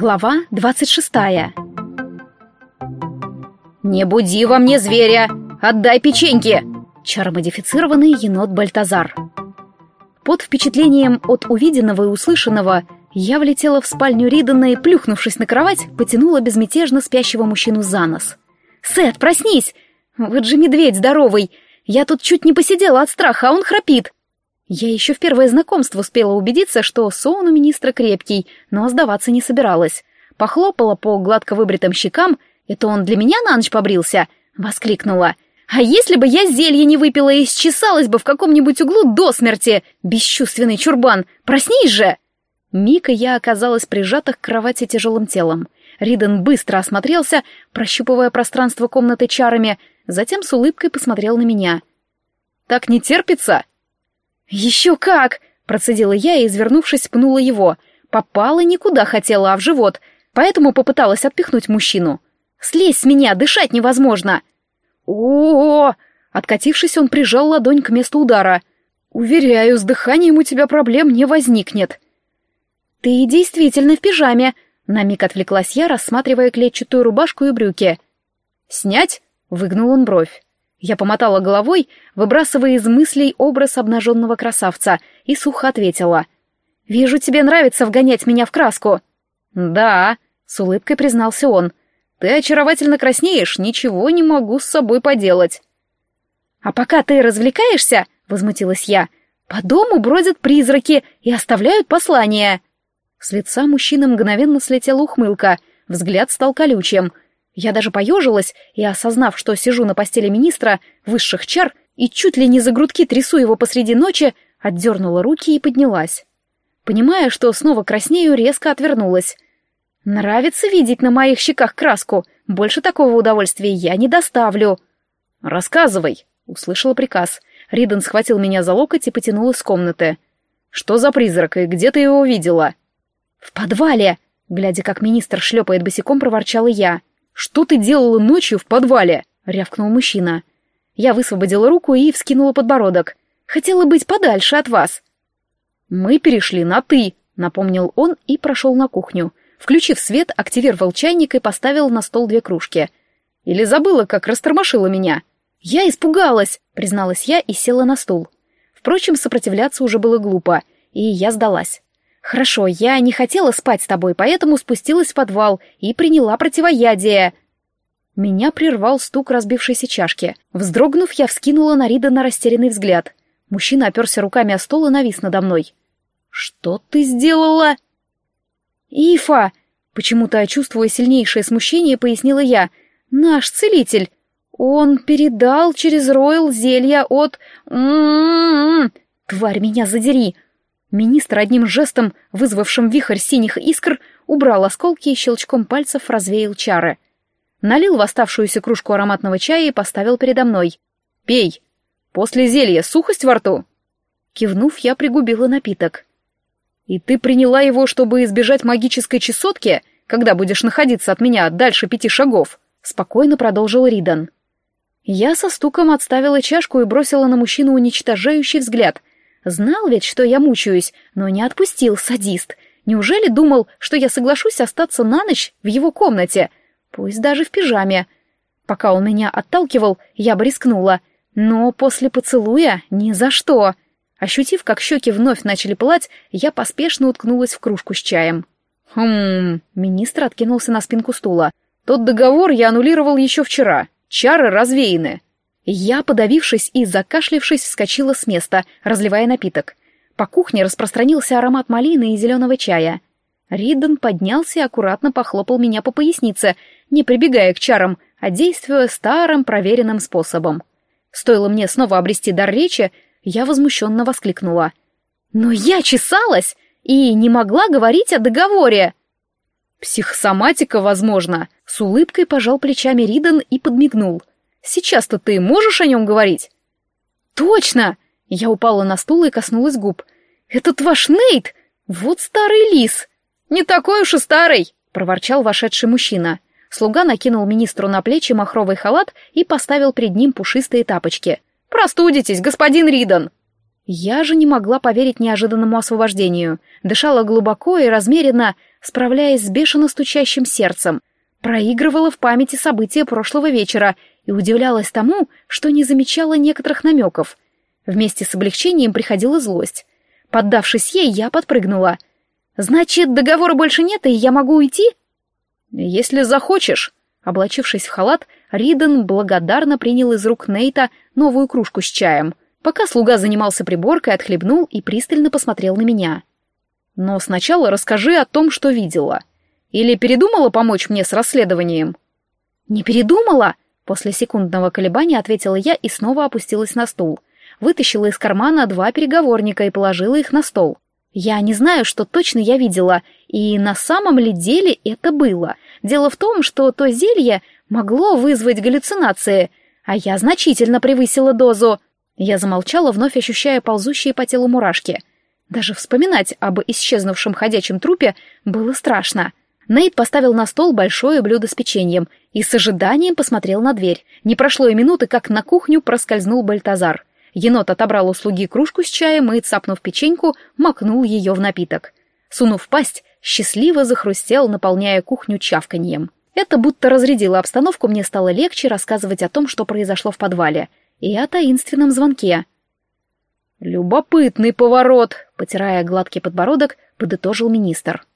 Глава двадцать шестая. «Не буди во мне зверя! Отдай печеньки!» Чаромодифицированный енот Бальтазар. Под впечатлением от увиденного и услышанного я влетела в спальню Ридана и, плюхнувшись на кровать, потянула безмятежно спящего мужчину за нос. «Сет, проснись! Вот же медведь здоровый! Я тут чуть не посидела от страха, а он храпит!» Я еще в первое знакомство успела убедиться, что сон у министра крепкий, но сдаваться не собиралась. Похлопала по гладко выбритым щекам. «Это он для меня на ночь побрился?» — воскликнула. «А если бы я зелье не выпила и счесалась бы в каком-нибудь углу до смерти? Бесчувственный чурбан! Проснись же!» Мика я оказалась прижата к кровати тяжелым телом. Риден быстро осмотрелся, прощупывая пространство комнаты чарами, затем с улыбкой посмотрел на меня. «Так не терпится?» «Еще как!» — процедила я и, извернувшись, пнула его. Попала никуда хотела, а в живот, поэтому попыталась отпихнуть мужчину. «Слезь с меня, дышать невозможно!» о, -о, -о Откатившись, он прижал ладонь к месту удара. «Уверяю, с дыханием у тебя проблем не возникнет». «Ты действительно в пижаме», — на миг отвлеклась я, рассматривая клетчатую рубашку и брюки. «Снять?» — выгнул он бровь. Я помотала головой, выбрасывая из мыслей образ обнаженного красавца, и сухо ответила. «Вижу, тебе нравится вгонять меня в краску». «Да», — с улыбкой признался он. «Ты очаровательно краснеешь, ничего не могу с собой поделать». «А пока ты развлекаешься», — возмутилась я, — «по дому бродят призраки и оставляют послания». С лица мужчины мгновенно слетела ухмылка, взгляд стал колючим — я даже поежилась и, осознав, что сижу на постели министра высших чар и чуть ли не за грудки трясу его посреди ночи, отдернула руки и поднялась. Понимая, что снова краснею, резко отвернулась. Нравится видеть на моих щеках краску. Больше такого удовольствия я не доставлю. «Рассказывай», — услышала приказ. Риден схватил меня за локоть и потянул из комнаты. «Что за призрак и где ты его видела?» «В подвале», — глядя, как министр шлепает босиком, проворчала я. «Что ты делала ночью в подвале?» — рявкнул мужчина. Я высвободила руку и вскинула подбородок. «Хотела быть подальше от вас». «Мы перешли на «ты», — напомнил он и прошел на кухню. Включив свет, активировал чайник и поставил на стол две кружки. «Или забыла, как растормошила меня?» «Я испугалась», — призналась я и села на стул. Впрочем, сопротивляться уже было глупо, и я сдалась. «Хорошо, я не хотела спать с тобой, поэтому спустилась в подвал и приняла противоядие». Меня прервал стук разбившейся чашки. Вздрогнув, я вскинула на Рида на растерянный взгляд. Мужчина оперся руками о стол и навис надо мной. «Что ты сделала?» «Ифа!» Почему-то, чувствуя сильнейшее смущение, пояснила я. «Наш целитель. Он передал через Ройл зелья от... Тварь, меня задери!» Министр одним жестом, вызвавшим вихрь синих искр, убрал осколки и щелчком пальцев развеял чары. Налил в оставшуюся кружку ароматного чая и поставил передо мной. «Пей! После зелья сухость во рту!» Кивнув, я пригубила напиток. «И ты приняла его, чтобы избежать магической чесотки, когда будешь находиться от меня дальше пяти шагов?» — спокойно продолжил Ридан. Я со стуком отставила чашку и бросила на мужчину уничтожающий взгляд, Знал ведь, что я мучаюсь, но не отпустил, садист. Неужели думал, что я соглашусь остаться на ночь в его комнате? Пусть даже в пижаме. Пока он меня отталкивал, я бы рискнула. Но после поцелуя ни за что. Ощутив, как щеки вновь начали пылать, я поспешно уткнулась в кружку с чаем. «Хм...» — министр откинулся на спинку стула. «Тот договор я аннулировал еще вчера. Чары развеяны. Я, подавившись и закашлившись, вскочила с места, разливая напиток. По кухне распространился аромат малины и зеленого чая. Ридден поднялся и аккуратно похлопал меня по пояснице, не прибегая к чарам, а действуя старым проверенным способом. Стоило мне снова обрести дар речи, я возмущенно воскликнула. «Но я чесалась и не могла говорить о договоре!» «Психосоматика, возможно!» С улыбкой пожал плечами Риден и подмигнул. Сейчас-то ты можешь о нем говорить?» «Точно!» Я упала на стул и коснулась губ. «Этот ваш Нейт! Вот старый лис!» «Не такой уж и старый!» — проворчал вошедший мужчина. Слуга накинул министру на плечи махровый халат и поставил перед ним пушистые тапочки. «Простудитесь, господин Ридан!» Я же не могла поверить неожиданному освобождению. Дышала глубоко и размеренно, справляясь с бешено стучащим сердцем, проигрывала в памяти события прошлого вечера и удивлялась тому, что не замечала некоторых намеков. Вместе с облегчением приходила злость. Поддавшись ей, я подпрыгнула. «Значит, договора больше нет, и я могу уйти?» «Если захочешь». Облачившись в халат, Риден благодарно принял из рук Нейта новую кружку с чаем. Пока слуга занимался приборкой, отхлебнул и пристально посмотрел на меня. «Но сначала расскажи о том, что видела. Или передумала помочь мне с расследованием?» «Не передумала?» После секундного колебания ответила я и снова опустилась на стул. Вытащила из кармана два переговорника и положила их на стол. Я не знаю, что точно я видела, и на самом ли деле это было. Дело в том, что то зелье могло вызвать галлюцинации, а я значительно превысила дозу. Я замолчала, вновь ощущая ползущие по телу мурашки. Даже вспоминать об исчезнувшем ходячем трупе было страшно. Нейт поставил на стол большое блюдо с печеньем и с ожиданием посмотрел на дверь. Не прошло и минуты, как на кухню проскользнул Бальтазар. Енот отобрал у слуги кружку с чаем и, цапнув печеньку, макнул ее в напиток. Сунув пасть, счастливо захрустел, наполняя кухню чавканьем. Это будто разрядило обстановку, мне стало легче рассказывать о том, что произошло в подвале, и о таинственном звонке. «Любопытный поворот», — потирая гладкий подбородок, подытожил министр.